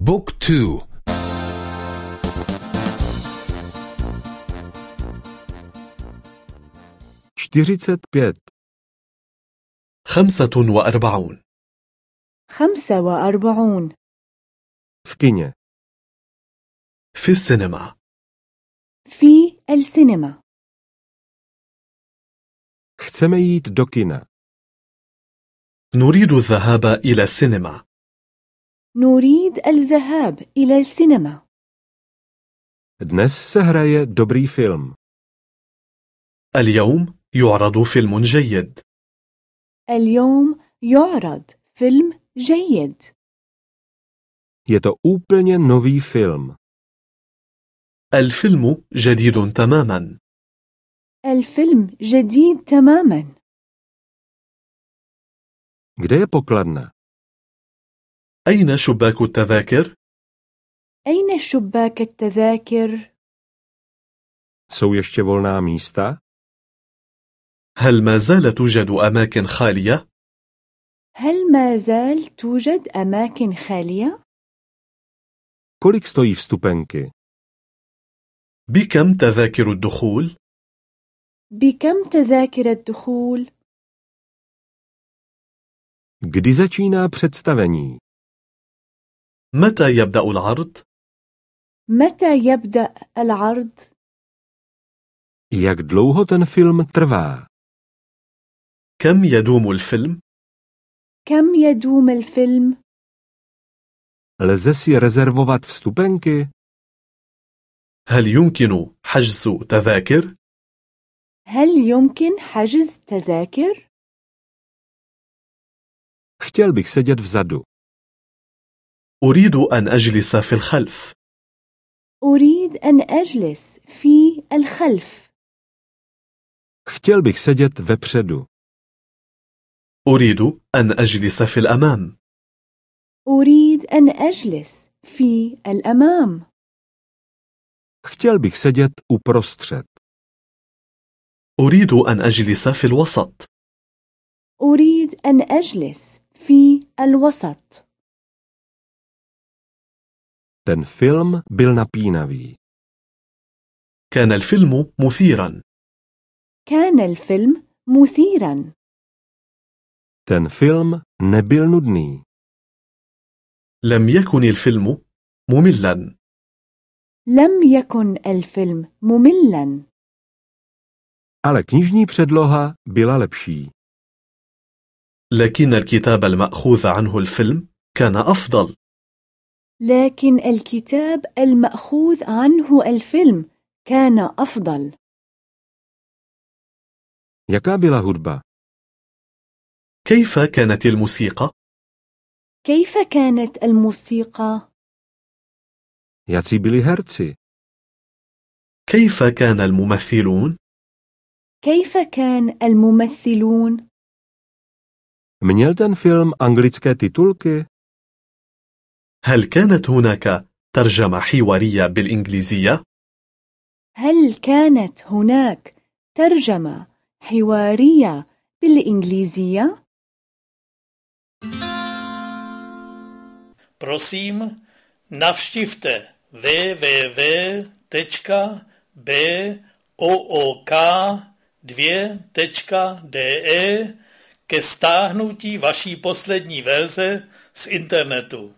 بوك تو. čtyřicet pět, خمسة وأربعون. خمسة وأربعون. v kině, في السينما. في السينما. do kina, نريد الذهاب إلى السينما. نريد الذهاب إلى السينما. dnes se hraje dobrý film, اليوم يعرض فيلم جيد. اليوم يعرض فيلم جيد. Je to úplně nový film, الفيلم جديد تماما. الفيلم جديد تماما. Kde je pokladna, أين شباك التذاكر؟ أين شباك التذاكر؟ jsou ještě volná místa, هل ما زال توجد أماكن خالية؟ هل ما زال توجد أماكن خالية؟ kolik stojí vstupenky, بكم تذاكر الدخول؟ بكم تذاكر الدخول؟ kdy začíná představení, متى يبدأ العرض؟ متى يبدأ العرض؟ jak dlouho ten film trvá, كم يدوم الفيلم؟ كم يدوم الفيلم؟ lze si rezervovat vstupenky, هل يمكن حجز تذاكر؟ هل يمكن حجز تذاكر؟ chtěl bych sedět vzadu, أريد أن أجلس في الخلف. أريد أن أجلس في الخلف. Chtěl bych sedět vepředu, أريد أن أجلس في الأمام. أريد أن أجلس في الأمام. Chtěl bych sedět uprostřed, أريد أن أجلس في الوسط. أريد أن أجلس في الوسط. Ten film byl napínavý. كان الفيلم مثيرا كان الفيلم مثيرا Ten film nebyl nudný. لم يكن الفيلم مملا لم يكن الفيلم مملا Ale knižní předloha byla lepší. لكن الكتاب المأخوذ عنه الفيلم كان أفضل لكن الكتاب المأخوذ عنه الفيلم كان أفضل Jaká byla hudba? كيف كانت الموسيقى؟ كيف كانت الموسيقى؟ Jací byli herci? كيف كان الممثلون؟ كيف كان الممثلون؟ Měl ten film anglické titulky? هل كانت هناك ترجمة حوارية بالإنجليزية؟ هل كانت هناك ترجمة حوارية بالإنجليزية؟ Prosím, navštivte www.ook2.de ke stáhnutí vaší poslední verze z internetu.